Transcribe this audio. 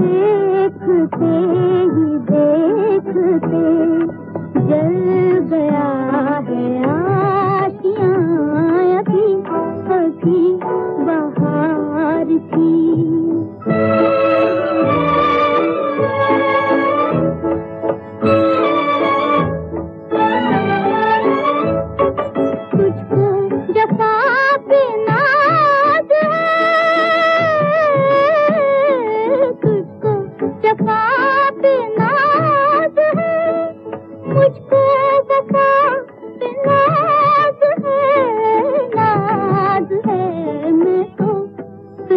देखते ही देखते जल गया है आशियाँ अभी अभी बाहर थी।